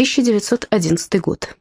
1911 год.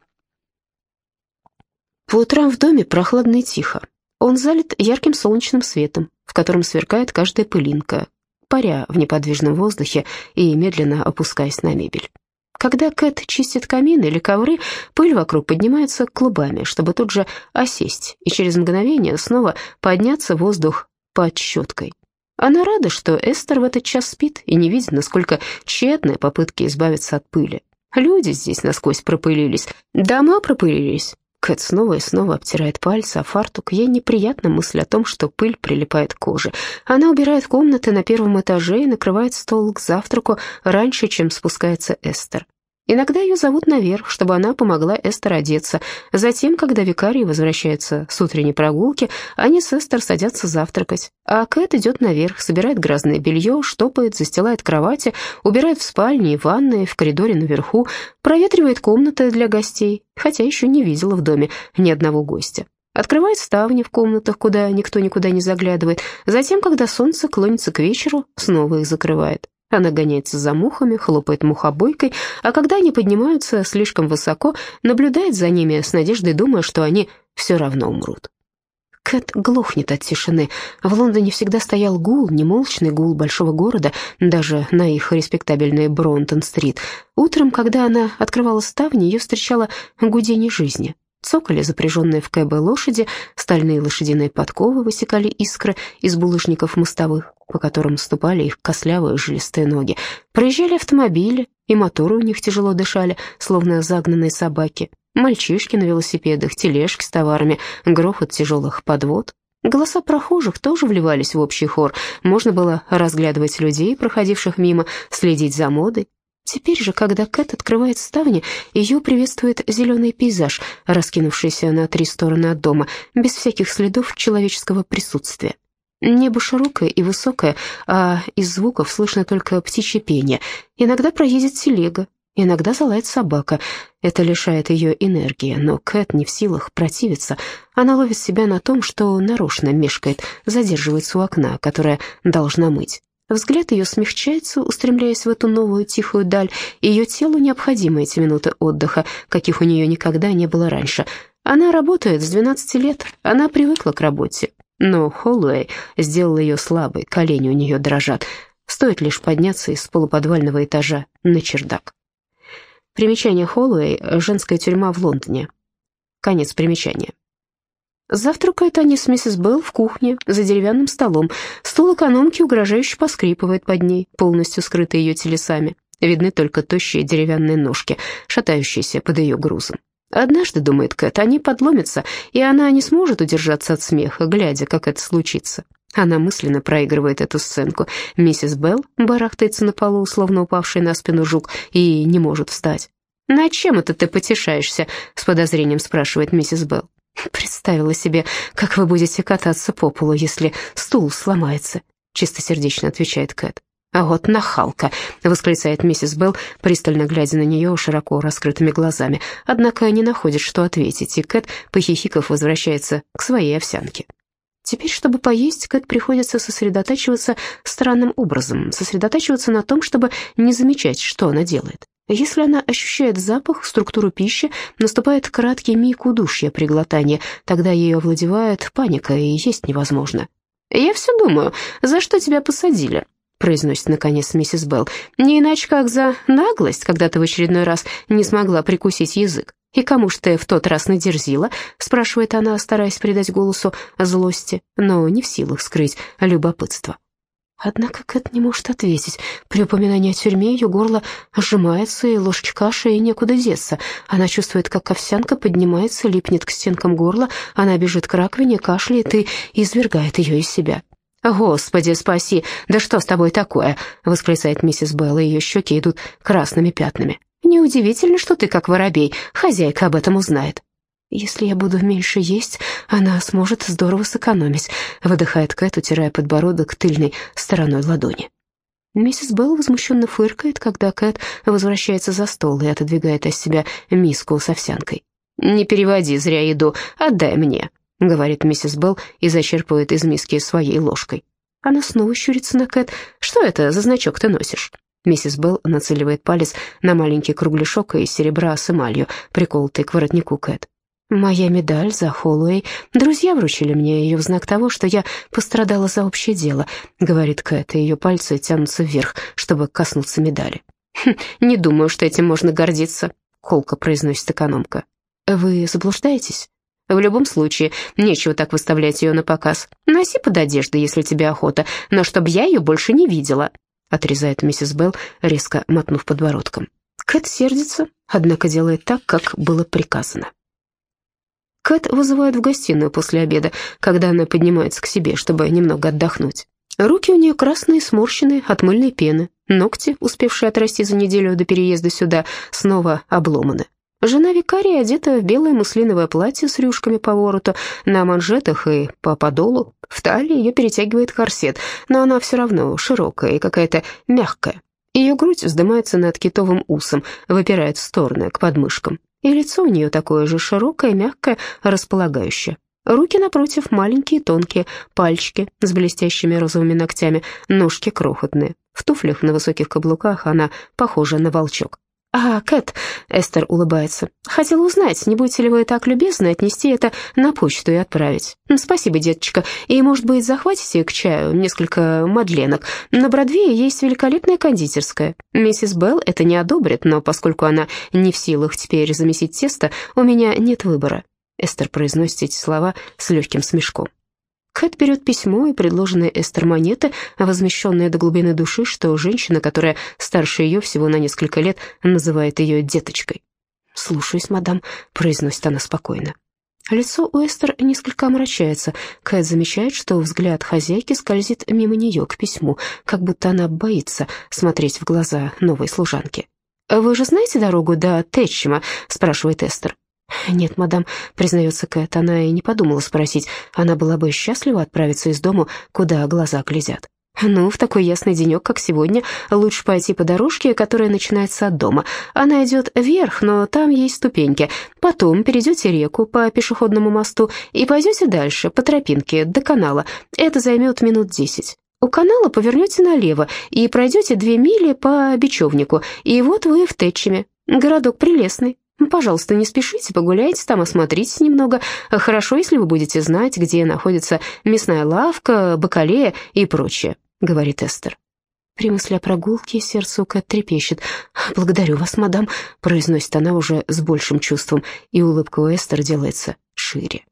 По утрам в доме прохладно и тихо. Он залит ярким солнечным светом, в котором сверкает каждая пылинка, паря в неподвижном воздухе и медленно опускаясь на мебель. Когда Кэт чистит камин или ковры, пыль вокруг поднимается клубами, чтобы тут же осесть, и через мгновение снова подняться воздух под щеткой. Она рада, что Эстер в этот час спит и не видит, насколько тщетны попытки избавиться от пыли. Люди здесь насквозь пропылились, дома пропылились, Кэт снова и снова обтирает пальцы, а фартук. Ей неприятна мысль о том, что пыль прилипает к коже. Она убирает комнаты на первом этаже и накрывает стол к завтраку раньше, чем спускается Эстер. Иногда ее зовут наверх, чтобы она помогла Эстер одеться. Затем, когда викарий возвращается с утренней прогулки, они с Эстер садятся завтракать. А Кэт идет наверх, собирает грязное белье, штопает, застилает кровати, убирает в спальне и ванной, в коридоре наверху, проветривает комнаты для гостей, хотя еще не видела в доме ни одного гостя. Открывает ставни в комнатах, куда никто никуда не заглядывает. Затем, когда солнце клонится к вечеру, снова их закрывает. Она гоняется за мухами, хлопает мухобойкой, а когда они поднимаются слишком высоко, наблюдает за ними с надеждой, думая, что они все равно умрут. Кэт глохнет от тишины. В Лондоне всегда стоял гул, немолчный гул большого города, даже на их респектабельной Бронтон-стрит. Утром, когда она открывала ставни, ее встречало гудение жизни. Цокали запряженные в кэбы лошади, стальные лошадиные подковы высекали искры из булыжников мостовых, по которым ступали их костлявые жилистые ноги. Проезжали автомобили, и моторы у них тяжело дышали, словно загнанные собаки. Мальчишки на велосипедах, тележки с товарами, грохот тяжелых подвод. Голоса прохожих тоже вливались в общий хор. Можно было разглядывать людей, проходивших мимо, следить за модой. Теперь же, когда Кэт открывает ставни, ее приветствует зеленый пейзаж, раскинувшийся на три стороны от дома, без всяких следов человеческого присутствия. Небо широкое и высокое, а из звуков слышно только птичье пение. Иногда проедет телега, иногда залает собака. Это лишает ее энергии, но Кэт не в силах противиться. Она ловит себя на том, что нарочно мешкает, задерживается у окна, которое должна мыть. Взгляд ее смягчается, устремляясь в эту новую тихую даль, и ее телу необходимы эти минуты отдыха, каких у нее никогда не было раньше. Она работает с 12 лет, она привыкла к работе. Но Холлоуэй сделал ее слабой, колени у нее дрожат. Стоит лишь подняться из полуподвального этажа на чердак. Примечание Холлоуэй – женская тюрьма в Лондоне. Конец примечания. Завтракают они с миссис Белл в кухне, за деревянным столом. Стул экономки угрожающе поскрипывает под ней, полностью скрытый ее телесами. Видны только тощие деревянные ножки, шатающиеся под ее грузом. Однажды, думает Кэт, они подломятся, и она не сможет удержаться от смеха, глядя, как это случится. Она мысленно проигрывает эту сценку. Миссис Белл барахтается на полу, словно упавший на спину жук, и не может встать. «На чем это ты потешаешься?» — с подозрением спрашивает миссис Белл. «Представила себе, как вы будете кататься по полу, если стул сломается», — чистосердечно отвечает Кэт. «А вот нахалка!» — восклицает миссис Белл, пристально глядя на нее широко раскрытыми глазами. Однако не находит, что ответить, и Кэт, похихиков, возвращается к своей овсянке. Теперь, чтобы поесть, Кэт приходится сосредотачиваться странным образом, сосредотачиваться на том, чтобы не замечать, что она делает. Если она ощущает запах, структуру пищи, наступает краткий миг удушья при глотании, тогда ее овладевает паника, и есть невозможно. «Я все думаю, за что тебя посадили?» произносит наконец миссис Белл. «Не иначе, как за наглость, когда ты в очередной раз не смогла прикусить язык. И кому ж ты в тот раз надерзила?» спрашивает она, стараясь придать голосу злости, но не в силах скрыть любопытство. Однако Кэт не может ответить. При упоминании о тюрьме ее горло сжимается, и ложки каши, и некуда деться. Она чувствует, как овсянка поднимается, липнет к стенкам горла, она бежит к раковине, кашляет и извергает ее из себя. «Господи, спаси! Да что с тобой такое?» — восклицает миссис Белл, и ее щеки идут красными пятнами. «Неудивительно, что ты как воробей. Хозяйка об этом узнает». «Если я буду меньше есть, она сможет здорово сэкономить», — выдыхает Кэт, утирая подбородок тыльной стороной ладони. Миссис Белл возмущенно фыркает, когда Кэт возвращается за стол и отодвигает от себя миску с овсянкой. «Не переводи зря еду, отдай мне», — говорит миссис Белл и зачерпывает из миски своей ложкой. Она снова щурится на Кэт. «Что это за значок ты носишь?» Миссис Белл нацеливает палец на маленький кругляшок из серебра с эмалью, приколотый к воротнику Кэт. «Моя медаль за Холлоуэй. Друзья вручили мне ее в знак того, что я пострадала за общее дело», — говорит Кэт, и ее пальцы тянутся вверх, чтобы коснуться медали. «Хм, «Не думаю, что этим можно гордиться», — колко произносит экономка. «Вы заблуждаетесь?» В любом случае, нечего так выставлять ее на показ. Носи под одеждой, если тебе охота, но чтобы я ее больше не видела», — отрезает миссис Белл, резко мотнув подбородком. Кэт сердится, однако делает так, как было приказано. Кэт вызывают в гостиную после обеда, когда она поднимается к себе, чтобы немного отдохнуть. Руки у нее красные, сморщенные от мыльной пены. Ногти, успевшие отрасти за неделю до переезда сюда, снова обломаны. Жена викария одета в белое муслиновое платье с рюшками по вороту, на манжетах и по подолу. В талии ее перетягивает корсет, но она все равно широкая и какая-то мягкая. Ее грудь вздымается над китовым усом, выпирает в стороны, к подмышкам и лицо у нее такое же широкое, мягкое, располагающее. Руки, напротив, маленькие, тонкие, пальчики с блестящими розовыми ногтями, ножки крохотные. В туфлях на высоких каблуках она похожа на волчок. «А, Кэт», — Эстер улыбается, — «хотела узнать, не будете ли вы так любезны отнести это на почту и отправить? Спасибо, деточка, и, может быть, захватите к чаю несколько мадленок? На Бродвее есть великолепная кондитерская. Миссис Белл это не одобрит, но поскольку она не в силах теперь замесить тесто, у меня нет выбора». Эстер произносит эти слова с легким смешком. Кэт берет письмо и предложенные Эстер монеты, возмещенные до глубины души, что женщина, которая старше ее всего на несколько лет, называет ее деточкой. «Слушаюсь, мадам», — произносит она спокойно. Лицо у Эстер несколько омрачается. Кэт замечает, что взгляд хозяйки скользит мимо нее к письму, как будто она боится смотреть в глаза новой служанки. «Вы же знаете дорогу до Тэтчема?» — спрашивает Эстер. «Нет, мадам», — признается Кэт, она и не подумала спросить. Она была бы счастлива отправиться из дому, куда глаза глядят. «Ну, в такой ясный денек, как сегодня, лучше пойти по дорожке, которая начинается от дома. Она идет вверх, но там есть ступеньки. Потом перейдете реку по пешеходному мосту и пойдете дальше, по тропинке, до канала. Это займет минут десять. У канала повернете налево и пройдете две мили по бечевнику, и вот вы в Тэтчеме. Городок прелестный, Пожалуйста, не спешите, погуляйте там, осмотритесь немного. Хорошо, если вы будете знать, где находится мясная лавка, бакалея и прочее», — говорит Эстер. При мысли о прогулке сердце у Кэт трепещет. «Благодарю вас, мадам», — произносит она уже с большим чувством, и улыбка у Эстер делается шире.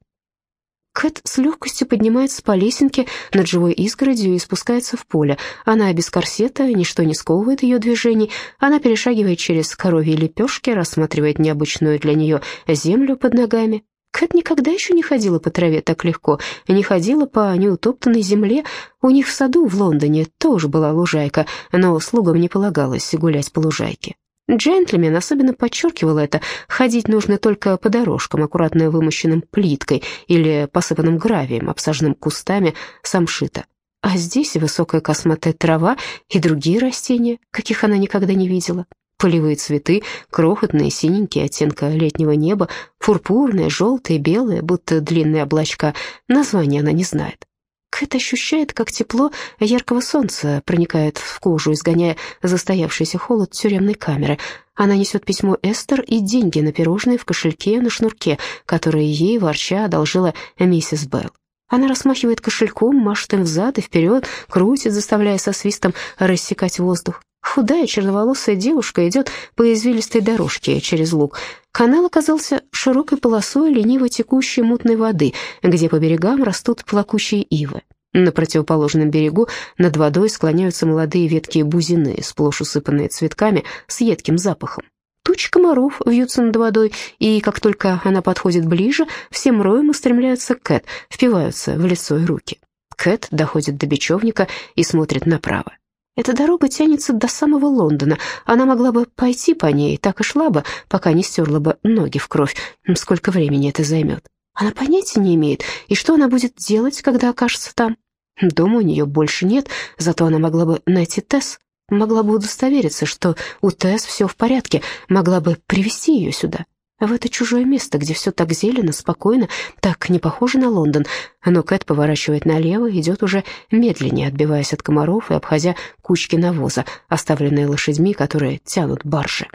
Кэт с легкостью поднимается по лесенке над живой изгородью и спускается в поле. Она без корсета, ничто не сковывает ее движений. Она перешагивает через коровьи лепешки, рассматривает необычную для нее землю под ногами. Кэт никогда еще не ходила по траве так легко, не ходила по неутоптанной земле. У них в саду в Лондоне тоже была лужайка, но слугам не полагалось гулять по лужайке. Джентльмен особенно подчеркивал это. Ходить нужно только по дорожкам, аккуратно вымощенным плиткой или посыпанным гравием, обсаженным кустами самшита. А здесь высокая косматая трава и другие растения, каких она никогда не видела. Полевые цветы, крохотные, синенькие, оттенка летнего неба, пурпурные, желтые, белые, будто длинные облачка. Названия она не знает. Кэт ощущает, как тепло яркого солнца проникает в кожу, изгоняя застоявшийся холод тюремной камеры. Она несет письмо Эстер и деньги на пирожные в кошельке на шнурке, которые ей, ворча, одолжила миссис Белл. Она расмахивает кошельком, машет им взад и вперед, крутит, заставляя со свистом рассекать воздух. Худая черноволосая девушка идет по извилистой дорожке через луг. Канал оказался широкой полосой лениво текущей мутной воды, где по берегам растут плакучие ивы. На противоположном берегу над водой склоняются молодые ветки бузины, сплошь усыпанные цветками с едким запахом. Тучи комаров вьются над водой, и как только она подходит ближе, всем роем устремляются Кэт, впиваются в лицо и руки. Кэт доходит до бечевника и смотрит направо. Эта дорога тянется до самого Лондона. Она могла бы пойти по ней, так и шла бы, пока не стерла бы ноги в кровь. Сколько времени это займет? Она понятия не имеет, и что она будет делать, когда окажется там? Дома у нее больше нет, зато она могла бы найти Тесс, могла бы удостовериться, что у Тесс все в порядке, могла бы привести ее сюда. В это чужое место, где все так зелено, спокойно, так не похоже на Лондон. Но Кэт поворачивает налево, идет уже медленнее, отбиваясь от комаров и обходя кучки навоза, оставленные лошадьми, которые тянут баржи.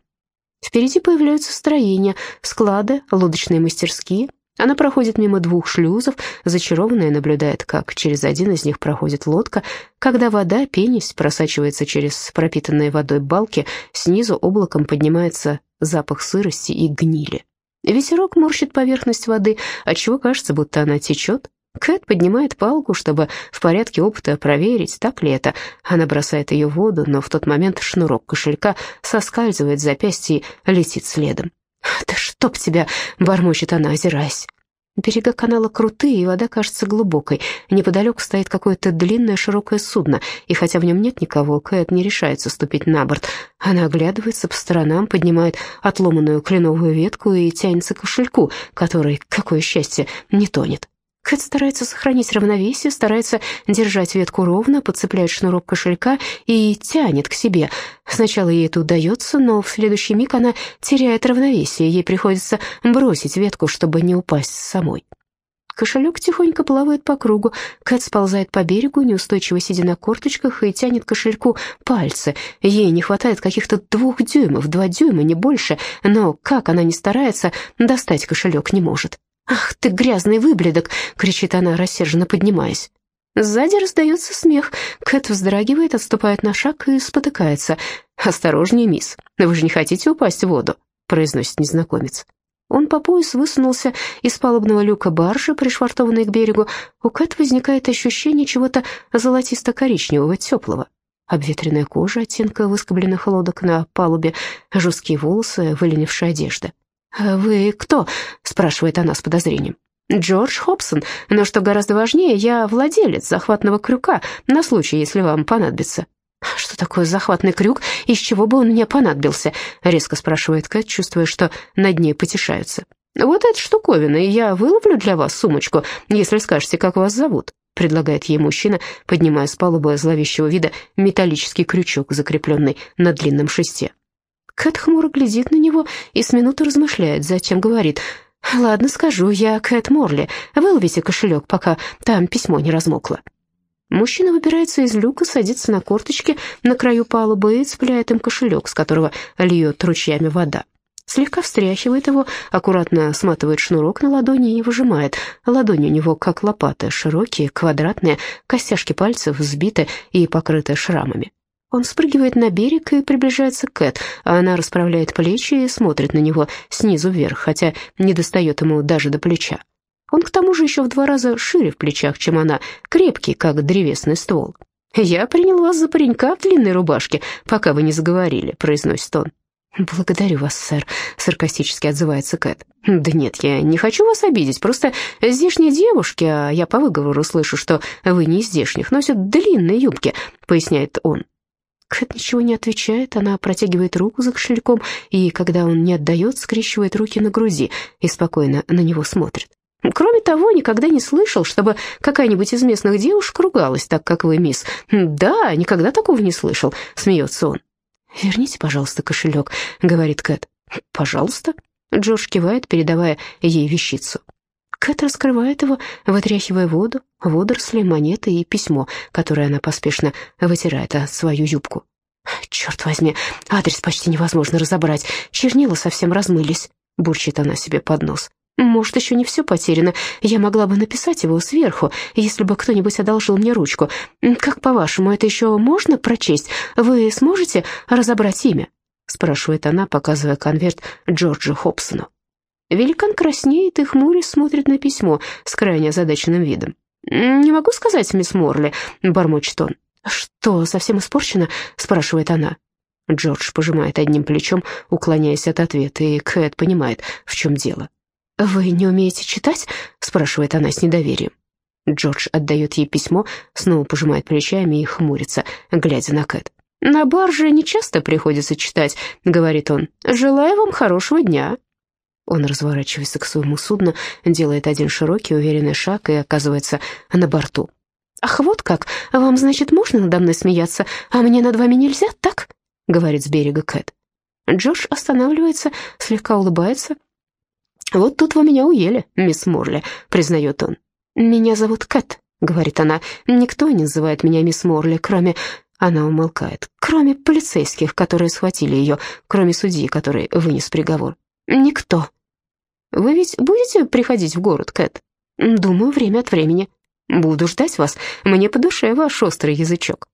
Впереди появляются строения, склады, лодочные мастерские. Она проходит мимо двух шлюзов, зачарованная наблюдает, как через один из них проходит лодка. Когда вода, пенясь, просачивается через пропитанные водой балки, снизу облаком поднимается запах сырости и гнили. Ветерок морщит поверхность воды, отчего кажется, будто она течет. Кэт поднимает палку, чтобы в порядке опыта проверить, так ли это. Она бросает ее в воду, но в тот момент шнурок кошелька соскальзывает с запястья и летит следом. «Да чтоб тебя!» — бормочет она, озираясь. Берега канала крутые, и вода кажется глубокой. Неподалеку стоит какое-то длинное широкое судно, и хотя в нем нет никого, Кэт не решается ступить на борт. Она оглядывается по сторонам, поднимает отломанную кленовую ветку и тянется к кошельку, который, какое счастье, не тонет. Кэт старается сохранить равновесие, старается держать ветку ровно, подцепляет шнурок кошелька и тянет к себе. Сначала ей это удается, но в следующий миг она теряет равновесие, ей приходится бросить ветку, чтобы не упасть самой. Кошелек тихонько плавает по кругу. Кэт сползает по берегу, неустойчиво сидя на корточках, и тянет кошельку пальцы. Ей не хватает каких-то двух дюймов, два дюйма, не больше, но как она не старается, достать кошелек не может. «Ах ты, грязный выблядок!» — кричит она, рассерженно поднимаясь. Сзади раздается смех. Кэт вздрагивает, отступает на шаг и спотыкается. «Осторожнее, мисс, вы же не хотите упасть в воду?» — произносит незнакомец. Он по пояс высунулся из палубного люка баржи, пришвартованной к берегу. У Кэт возникает ощущение чего-то золотисто-коричневого, теплого. Обветренная кожа оттенка выскобленных лодок на палубе, жесткие волосы, выленившая одежда. «А «Вы кто?» — спрашивает она с подозрением. «Джордж Хобсон, но что гораздо важнее, я владелец захватного крюка на случай, если вам понадобится». «Что такое захватный крюк, из чего бы он мне понадобился?» — резко спрашивает Кэт, чувствуя, что над ней потешаются. «Вот эта штуковина, и я выловлю для вас сумочку, если скажете, как вас зовут», — предлагает ей мужчина, поднимая с палубы зловещего вида металлический крючок, закрепленный на длинном шесте. Кэт хмуро глядит на него и с минуты размышляет, затем говорит, «Ладно, скажу, я Кэт Морли. Выловите кошелек, пока там письмо не размокло». Мужчина выбирается из люка, садится на корточки на краю палубы и цепляет им кошелек, с которого льет ручьями вода. Слегка встряхивает его, аккуратно сматывает шнурок на ладони и выжимает. Ладони у него как лопаты, широкие, квадратные, костяшки пальцев сбиты и покрыты шрамами. Он спрыгивает на берег и приближается к Кэт, а она расправляет плечи и смотрит на него снизу вверх, хотя не достает ему даже до плеча. Он к тому же еще в два раза шире в плечах, чем она, крепкий, как древесный ствол. «Я принял вас за паренька в длинной рубашке, пока вы не заговорили», — произносит он. «Благодарю вас, сэр», — саркастически отзывается Кэт. «Да нет, я не хочу вас обидеть, просто здешние девушки, а я по выговору слышу, что вы не из здешних, носят длинные юбки», — поясняет он. Кэт ничего не отвечает, она протягивает руку за кошельком, и, когда он не отдает, скрещивает руки на груди и спокойно на него смотрит. Кроме того, никогда не слышал, чтобы какая-нибудь из местных девушек ругалась так, как вы, мисс. Да, никогда такого не слышал, смеется он. «Верните, пожалуйста, кошелек», — говорит Кэт. «Пожалуйста». Джордж кивает, передавая ей вещицу. Кэт раскрывает его, вытряхивая воду, водоросли, монеты и письмо, которое она поспешно вытирает о свою юбку. «Черт возьми, адрес почти невозможно разобрать, чернила совсем размылись», — бурчит она себе под нос. «Может, еще не все потеряно. Я могла бы написать его сверху, если бы кто-нибудь одолжил мне ручку. Как, по-вашему, это еще можно прочесть? Вы сможете разобрать имя?» — спрашивает она, показывая конверт Джорджу Хобсону. Великан краснеет и хмурясь смотрит на письмо с крайне озадаченным видом. «Не могу сказать, мисс Морли», — бормочет он. «Что, совсем испорчено?» — спрашивает она. Джордж пожимает одним плечом, уклоняясь от ответа, и Кэт понимает, в чем дело. «Вы не умеете читать?» — спрашивает она с недоверием. Джордж отдает ей письмо, снова пожимает плечами и хмурится, глядя на Кэт. «На барже нечасто приходится читать», — говорит он. «Желаю вам хорошего дня». Он разворачивается к своему судну, делает один широкий, уверенный шаг и оказывается на борту. «Ах, вот как! Вам, значит, можно надо мной смеяться, а мне над вами нельзя, так?» — говорит с берега Кэт. Джордж останавливается, слегка улыбается. «Вот тут вы меня уели, мисс Морли», — признает он. «Меня зовут Кэт», — говорит она. «Никто не называет меня мисс Морли, кроме...» Она умолкает. «Кроме полицейских, которые схватили ее, кроме судьи, который вынес приговор. Никто». «Вы ведь будете приходить в город, Кэт?» «Думаю, время от времени». «Буду ждать вас. Мне по душе ваш острый язычок».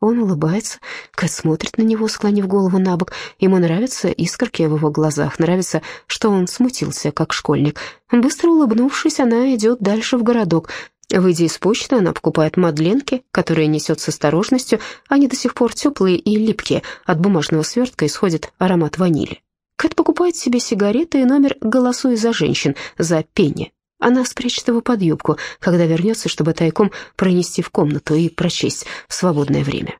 Он улыбается. Кэт смотрит на него, склонив голову на бок. Ему нравятся искорки в его глазах, нравится, что он смутился, как школьник. Быстро улыбнувшись, она идет дальше в городок. Выйдя из почты, она покупает мадленки, которые несет с осторожностью. Они до сих пор теплые и липкие. От бумажного свертка исходит аромат ванили. Кэт покупает себе сигареты и номер «Голосуй за женщин» за пенни. Она спрячет его под юбку, когда вернется, чтобы тайком пронести в комнату и прочесть в свободное время.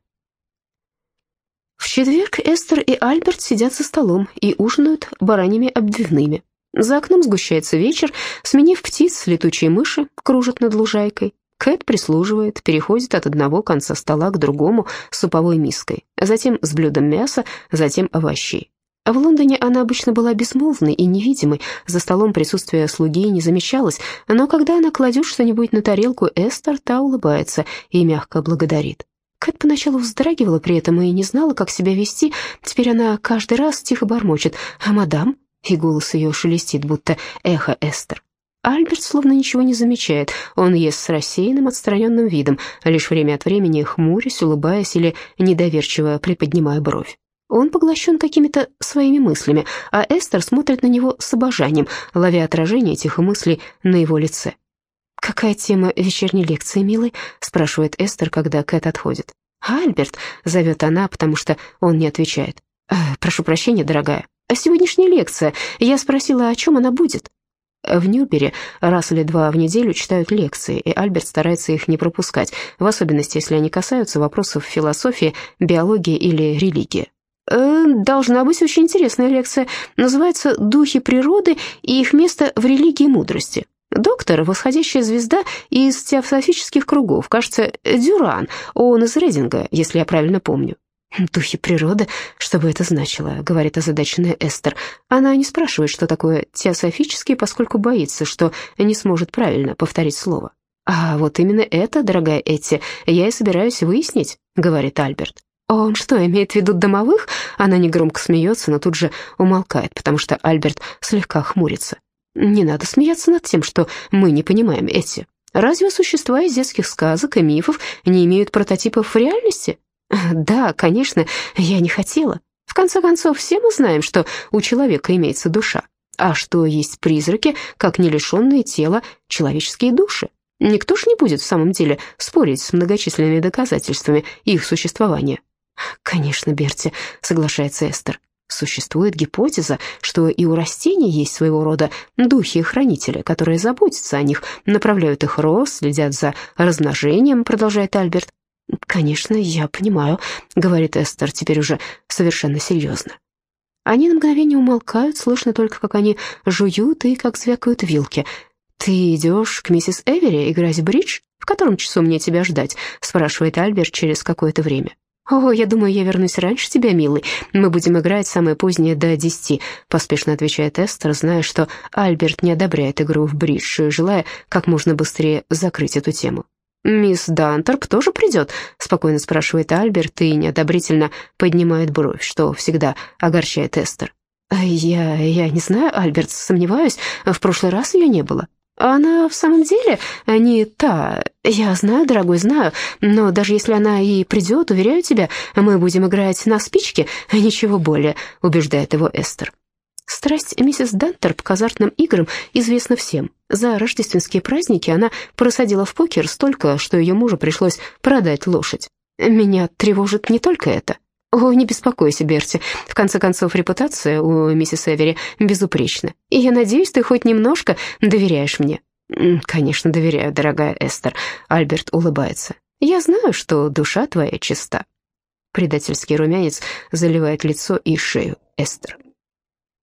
В четверг Эстер и Альберт сидят за столом и ужинают бараньими обвивными. За окном сгущается вечер, сменив птиц, летучие мыши кружат над лужайкой. Кэт прислуживает, переходит от одного конца стола к другому суповой миской, затем с блюдом мяса, затем овощей. В Лондоне она обычно была безмолвной и невидимой, за столом присутствие слуги не замечалось, но когда она кладет что-нибудь на тарелку, Эстер, та улыбается и мягко благодарит. Кэт поначалу вздрагивала при этом и не знала, как себя вести, теперь она каждый раз тихо бормочет «А мадам?» и голос ее шелестит, будто эхо Эстер. Альберт словно ничего не замечает, он ест с рассеянным, отстраненным видом, лишь время от времени хмурясь, улыбаясь или недоверчиво приподнимая бровь. Он поглощен какими-то своими мыслями, а Эстер смотрит на него с обожанием, ловя отражение этих мыслей на его лице. «Какая тема вечерней лекции, милый?» — спрашивает Эстер, когда Кэт отходит. «Альберт», — зовет она, потому что он не отвечает. «Э, «Прошу прощения, дорогая. А сегодняшняя лекция. Я спросила, о чем она будет?» В Ньюбере раз или два в неделю читают лекции, и Альберт старается их не пропускать, в особенности, если они касаются вопросов философии, биологии или религии. Э, должна быть очень интересная лекция. Называется «Духи природы и их место в религии мудрости». Доктор, восходящая звезда из теософических кругов, кажется, Дюран, он из Рейдинга, если я правильно помню. «Духи природы? Что бы это значило?» — говорит озадаченная Эстер. Она не спрашивает, что такое теософический, поскольку боится, что не сможет правильно повторить слово. «А вот именно это, дорогая Этти, я и собираюсь выяснить», — говорит Альберт. «Он что, имеет в виду домовых?» Она негромко смеется, но тут же умолкает, потому что Альберт слегка хмурится. «Не надо смеяться над тем, что мы не понимаем эти. Разве существа из детских сказок и мифов не имеют прототипов в реальности?» «Да, конечно, я не хотела. В конце концов, все мы знаем, что у человека имеется душа, а что есть призраки, как не лишенные тела человеческие души. Никто ж не будет в самом деле спорить с многочисленными доказательствами их существования». «Конечно, Берти», — соглашается Эстер. Существует гипотеза, что и у растений есть своего рода духи-хранители, которые заботятся о них, направляют их рост, следят за размножением, продолжает Альберт. «Конечно, я понимаю», — говорит Эстер, теперь уже совершенно серьезно. Они на мгновение умолкают, слышно только, как они жуют и как звякают вилки. «Ты идешь к миссис Эвери играть в бридж? В котором часу мне тебя ждать?» — спрашивает Альберт через какое-то время. «О, я думаю, я вернусь раньше тебя, милый. Мы будем играть самое позднее до десяти», — поспешно отвечает Эстер, зная, что Альберт не одобряет игру в бридж, желая как можно быстрее закрыть эту тему. «Мисс Дантерп тоже придет?» — спокойно спрашивает Альберт и неодобрительно поднимает бровь, что всегда огорчает Эстер. «Я... я не знаю, Альберт, сомневаюсь. В прошлый раз ее не было». Она в самом деле не та. Я знаю, дорогой, знаю, но даже если она и придет, уверяю тебя, мы будем играть на спичке, ничего более, убеждает его Эстер. Страсть миссис Дантерп к азартным играм известна всем. За рождественские праздники она просадила в покер столько, что ее мужу пришлось продать лошадь. Меня тревожит не только это. «О, не беспокойся, Берти. В конце концов, репутация у миссис Эвери безупречна. И я надеюсь, ты хоть немножко доверяешь мне». «Конечно, доверяю, дорогая Эстер», — Альберт улыбается. «Я знаю, что душа твоя чиста». Предательский румянец заливает лицо и шею Эстер.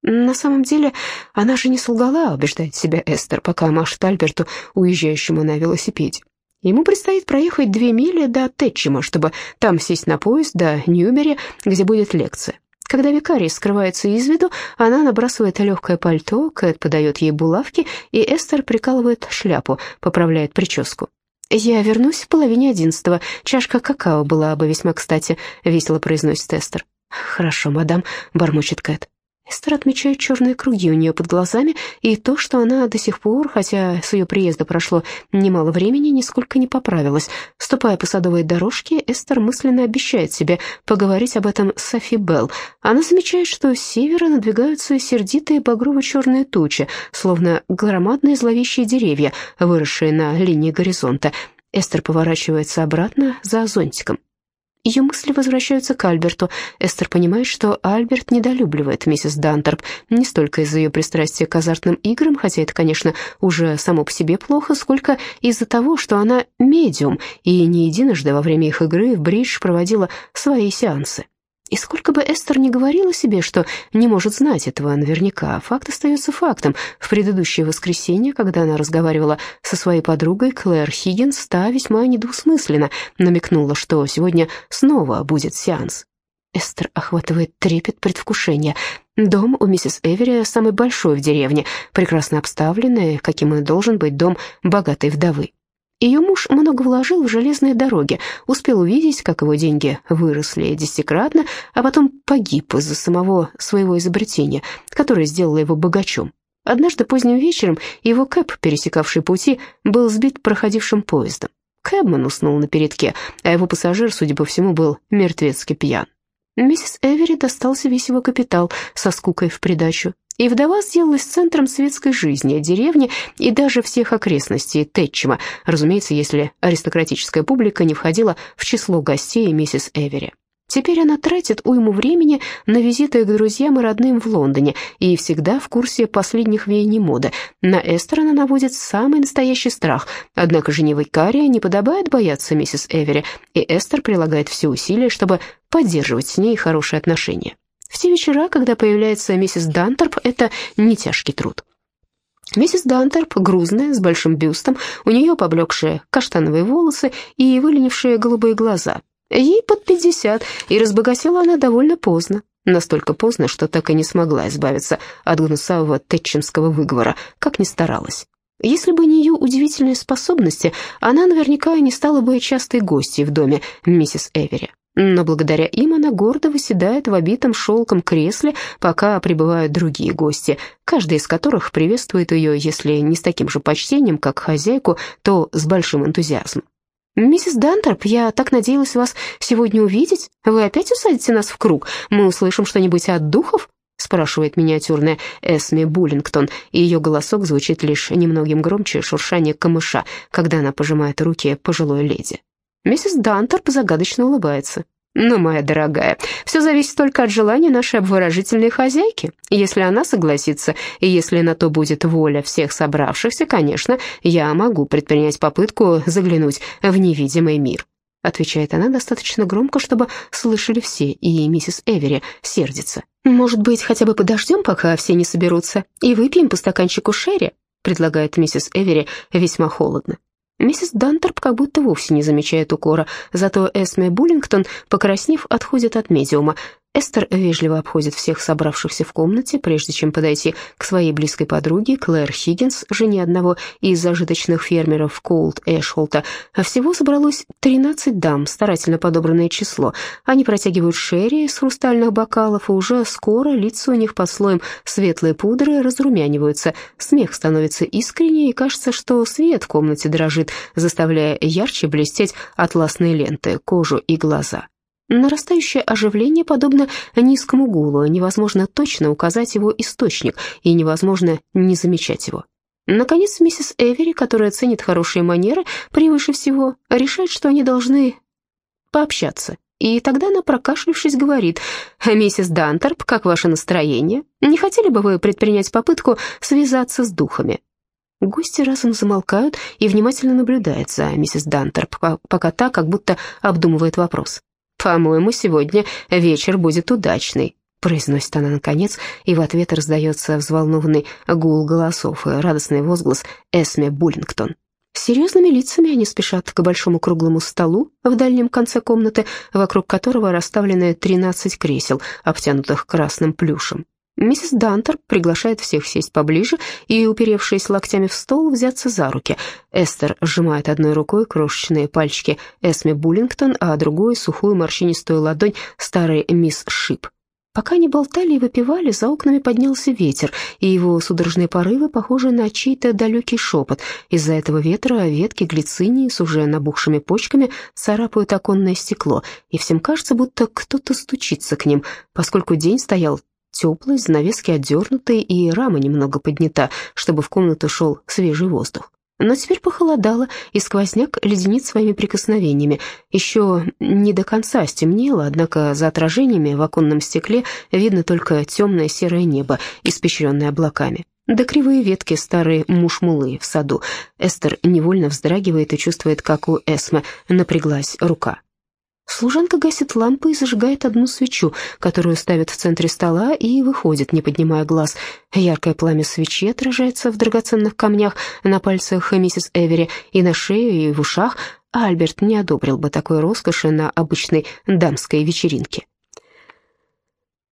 «На самом деле, она же не солгала», — убеждает себя Эстер, пока машет Альберту, уезжающему на велосипеде. Ему предстоит проехать две мили до Тэтчима, чтобы там сесть на поезд до Ньюбери, где будет лекция. Когда викарий скрывается из виду, она набрасывает легкое пальто, Кэт подает ей булавки, и Эстер прикалывает шляпу, поправляет прическу. «Я вернусь в половине одиннадцатого. Чашка какао была бы весьма кстати», — весело произносит Эстер. «Хорошо, мадам», — бормочет Кэт. Эстер отмечает черные круги у нее под глазами и то, что она до сих пор, хотя с ее приезда прошло немало времени, нисколько не поправилась. Ступая по садовой дорожке, Эстер мысленно обещает себе поговорить об этом с Софи Белл. Она замечает, что с севера надвигаются сердитые багрово-черные тучи, словно громадные зловещие деревья, выросшие на линии горизонта. Эстер поворачивается обратно за зонтиком. Ее мысли возвращаются к Альберту. Эстер понимает, что Альберт недолюбливает миссис Дантерп не столько из-за ее пристрастия к азартным играм, хотя это, конечно, уже само по себе плохо, сколько из-за того, что она медиум и не единожды во время их игры в бридж проводила свои сеансы. И сколько бы Эстер не говорила себе, что не может знать этого наверняка, факт остается фактом. В предыдущее воскресенье, когда она разговаривала со своей подругой Клэр Хиггинс, та весьма недвусмысленно намекнула, что сегодня снова будет сеанс. Эстер охватывает трепет предвкушения. Дом у миссис Эвери самый большой в деревне, прекрасно обставленный, каким и должен быть дом богатой вдовы. Ее муж много вложил в железные дороги, успел увидеть, как его деньги выросли десятикратно, а потом погиб из-за самого своего изобретения, которое сделало его богачом. Однажды поздним вечером его кэп, пересекавший пути, был сбит проходившим поездом. Кэбман уснул на передке, а его пассажир, судя по всему, был мертвецки пьян. Миссис Эвери достался весь его капитал со скукой в придачу и вдова сделалась центром светской жизни деревни и даже всех окрестностей Тэтчема, разумеется, если аристократическая публика не входила в число гостей миссис Эвери. Теперь она тратит уйму времени на визиты к друзьям и родным в Лондоне и всегда в курсе последних веяний моды. На Эстер она наводит самый настоящий страх. Однако жене Викария не подобает бояться миссис Эвери, и Эстер прилагает все усилия, чтобы поддерживать с ней хорошие отношения. В те вечера, когда появляется миссис Дантерп, это не тяжкий труд. Миссис Дантерп грузная, с большим бюстом, у нее поблекшие каштановые волосы и выленившие голубые глаза. Ей под пятьдесят, и разбогатела она довольно поздно. Настолько поздно, что так и не смогла избавиться от гнусавого тетчинского выговора, как ни старалась. Если бы не ее удивительные способности, она наверняка не стала бы частой гостьей в доме миссис Эвери но благодаря им она гордо выседает в обитом шелком кресле, пока прибывают другие гости, каждый из которых приветствует ее, если не с таким же почтением, как хозяйку, то с большим энтузиазмом. «Миссис Дантерп, я так надеялась вас сегодня увидеть. Вы опять усадите нас в круг? Мы услышим что-нибудь от духов?» спрашивает миниатюрная Эсми Буллингтон, и ее голосок звучит лишь немногим громче шуршания камыша, когда она пожимает руки пожилой леди. Миссис Дантерп загадочно улыбается. «Ну, моя дорогая, все зависит только от желания нашей обворожительной хозяйки. Если она согласится, и если на то будет воля всех собравшихся, конечно, я могу предпринять попытку заглянуть в невидимый мир». Отвечает она достаточно громко, чтобы слышали все, и миссис Эвери сердится. «Может быть, хотя бы подождем, пока все не соберутся, и выпьем по стаканчику шерри?» предлагает миссис Эвери весьма холодно. Миссис Дантерп как будто вовсе не замечает укора, зато Эсме Буллингтон, покраснев, отходит от медиума. Эстер вежливо обходит всех собравшихся в комнате, прежде чем подойти к своей близкой подруге Клэр Хиггинс, жене одного из зажиточных фермеров Коулт Эшхолта. А всего собралось 13 дам, старательно подобранное число. Они протягивают шерри из хрустальных бокалов, и уже скоро лица у них под слоем светлой пудры разрумяниваются. Смех становится искреннее, и кажется, что свет в комнате дрожит, заставляя ярче блестеть атласные ленты, кожу и глаза. Нарастающее оживление подобно низкому гулу, невозможно точно указать его источник, и невозможно не замечать его. Наконец, миссис Эвери, которая ценит хорошие манеры превыше всего, решает, что они должны пообщаться. И тогда она, прокашлившись, говорит, «Миссис Дантерп, как ваше настроение? Не хотели бы вы предпринять попытку связаться с духами?» Гости разом замолкают и внимательно наблюдают за миссис Дантерп, пока та как будто обдумывает вопрос. «По-моему, сегодня вечер будет удачный», — произносит она наконец, и в ответ раздается взволнованный гул голосов и радостный возглас Эсме Буллингтон. Серьезными лицами они спешат к большому круглому столу в дальнем конце комнаты, вокруг которого расставлены 13 кресел, обтянутых красным плюшем. Миссис Дантер приглашает всех сесть поближе и, уперевшись локтями в стол, взяться за руки. Эстер сжимает одной рукой крошечные пальчики Эсми Буллингтон, а другой — сухую морщинистую ладонь старой мисс Шип. Пока они болтали и выпивали, за окнами поднялся ветер, и его судорожные порывы похожи на чей-то далекий шепот. Из-за этого ветра ветки глицинии с уже набухшими почками царапают оконное стекло, и всем кажется, будто кто-то стучится к ним, поскольку день стоял теплый, занавески отдернуты и рама немного поднята, чтобы в комнату шел свежий воздух. Но теперь похолодало, и сквозняк леденит своими прикосновениями. Еще не до конца стемнело, однако за отражениями в оконном стекле видно только темное серое небо, испещренное облаками. Да кривые ветки старые мушмулы в саду. Эстер невольно вздрагивает и чувствует, как у Эсмы напряглась рука. Служанка гасит лампы и зажигает одну свечу, которую ставит в центре стола и выходит, не поднимая глаз. Яркое пламя свечи отражается в драгоценных камнях на пальцах миссис Эвери и на шее, и в ушах. Альберт не одобрил бы такой роскоши на обычной дамской вечеринке.